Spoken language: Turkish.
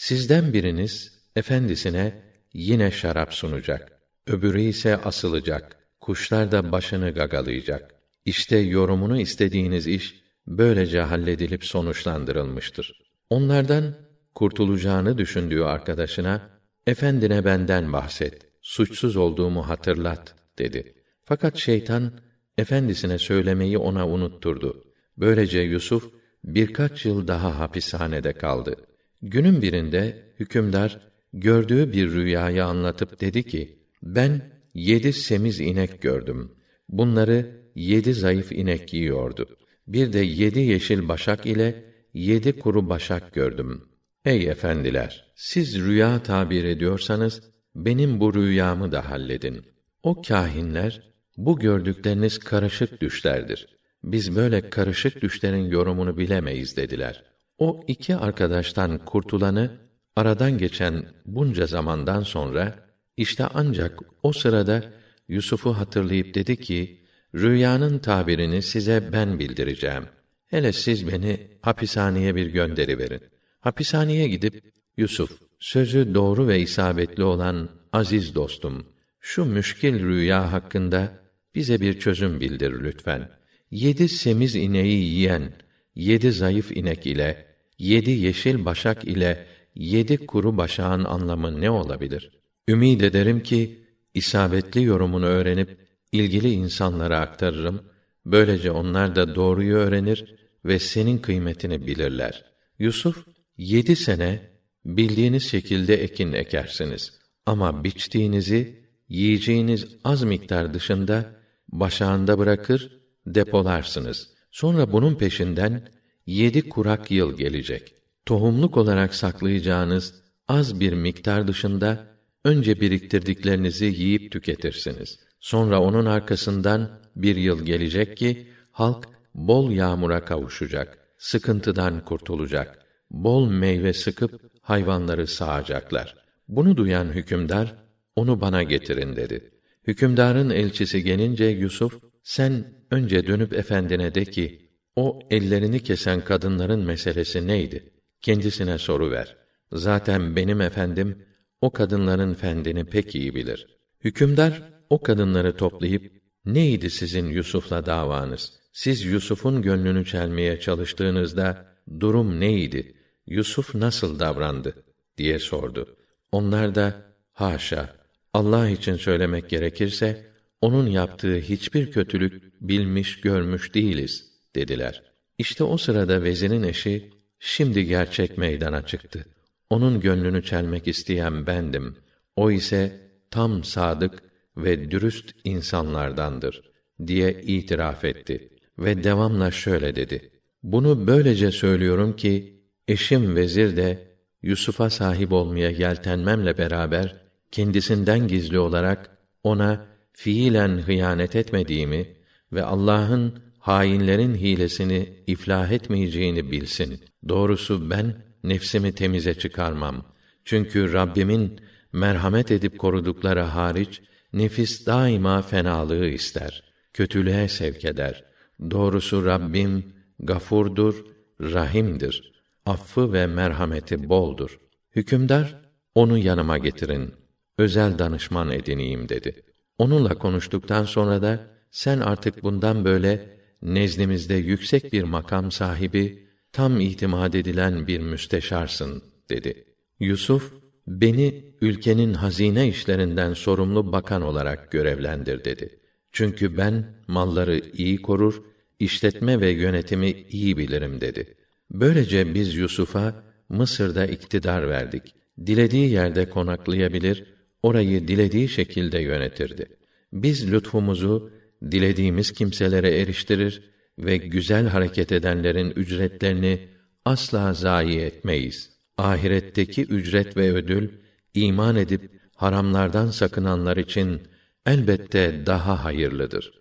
Sizden biriniz efendisine yine şarap sunacak. Öbürü ise asılacak. Kuşlar da başını gagalayacak. İşte yorumunu istediğiniz iş böylece halledilip sonuçlandırılmıştır. Onlardan kurtulacağını düşündüğü arkadaşına efendine benden bahset, suçsuz olduğumu hatırlat dedi. Fakat şeytan efendisine söylemeyi ona unutturdu. Böylece Yusuf birkaç yıl daha hapishanede kaldı. Günün birinde hükümdar gördüğü bir rüyayı anlatıp dedi ki: Ben yedi semiz inek gördüm. Bunları yedi zayıf inek yiyordu. Bir de yedi yeşil başak ile yedi kuru başak gördüm. Ey efendiler! Siz rüya tabir ediyorsanız, benim bu rüyamı da halledin. O kâhinler, bu gördükleriniz karışık düşlerdir. Biz böyle karışık düşlerin yorumunu bilemeyiz dediler. O iki arkadaştan kurtulanı, aradan geçen bunca zamandan sonra, işte ancak o sırada Yusuf'u hatırlayıp dedi ki, rüyanın tabirini size ben bildireceğim. Hele siz beni hapishaneye bir gönderi verin. Hapishaneye gidip Yusuf, sözü doğru ve isabetli olan aziz dostum, şu müşkil rüya hakkında bize bir çözüm bildir lütfen. Yedi semiz ineği yiyen, yedi zayıf inek ile, yedi yeşil başak ile, yedi kuru başağın anlamı ne olabilir? Ümid ederim ki, isabetli yorumunu öğrenip, ilgili insanlara aktarırım, böylece onlar da doğruyu öğrenir ve senin kıymetini bilirler. Yusuf, yedi sene, bildiğiniz şekilde ekin ekersiniz. Ama biçtiğinizi, yiyeceğiniz az miktar dışında, başağında bırakır, depolarsınız. Sonra bunun peşinden, yedi kurak yıl gelecek. Tohumluk olarak saklayacağınız az bir miktar dışında, önce biriktirdiklerinizi yiyip tüketirsiniz. Sonra onun arkasından bir yıl gelecek ki, halk bol yağmura kavuşacak, sıkıntıdan kurtulacak, bol meyve sıkıp hayvanları sağacaklar. Bunu duyan hükümdar, onu bana getirin dedi. Hükümdarın elçisi gelince Yusuf, sen önce dönüp efendine de ki, o ellerini kesen kadınların meselesi neydi? Kendisine soru ver. Zaten benim efendim, o kadınların fendini pek iyi bilir. Hükümdar, o kadınları toplayıp, neydi sizin Yusuf'la davanız? Siz Yusuf'un gönlünü çelmeye çalıştığınızda, durum neydi? Yusuf nasıl davrandı? diye sordu. Onlar da, haşa, Allah için söylemek gerekirse, onun yaptığı hiçbir kötülük bilmiş görmüş değiliz dediler. İşte o sırada vezirin eşi şimdi gerçek meydana çıktı. Onun gönlünü çelmek isteyen bendim. O ise tam sadık ve dürüst insanlardandır diye itiraf etti ve devamla şöyle dedi. Bunu böylece söylüyorum ki eşim vezir de Yusuf'a sahip olmaya yeltenmemle beraber kendisinden gizli olarak ona fiilen hıyanet etmediğimi ve Allah'ın hainlerin hilesini iflah etmeyeceğini bilsin. Doğrusu ben nefsimi temize çıkarmam. Çünkü Rabbimin merhamet edip korudukları hariç nefis daima fenalığı ister, kötülüğe sevk eder. Doğrusu Rabbim gafurdur, rahimdir. Affı ve merhameti boldur. Hükümdar onu yanıma getirin. Özel danışman edineyim dedi. Onunla konuştuktan sonra da sen artık bundan böyle nezdimizde yüksek bir makam sahibi, tam itimat edilen bir müsteşarsın dedi. Yusuf beni ülkenin hazine işlerinden sorumlu bakan olarak görevlendir dedi. Çünkü ben malları iyi korur, işletme ve yönetimi iyi bilirim dedi. Böylece biz Yusuf'a Mısır'da iktidar verdik. Dilediği yerde konaklayabilir, orayı dilediği şekilde yönetirdi. Biz lütfumuzu dilediğimiz kimselere eriştirir ve güzel hareket edenlerin ücretlerini asla zayi etmeyiz. Ahiretteki ücret ve ödül iman edip haramlardan sakınanlar için elbette daha hayırlıdır.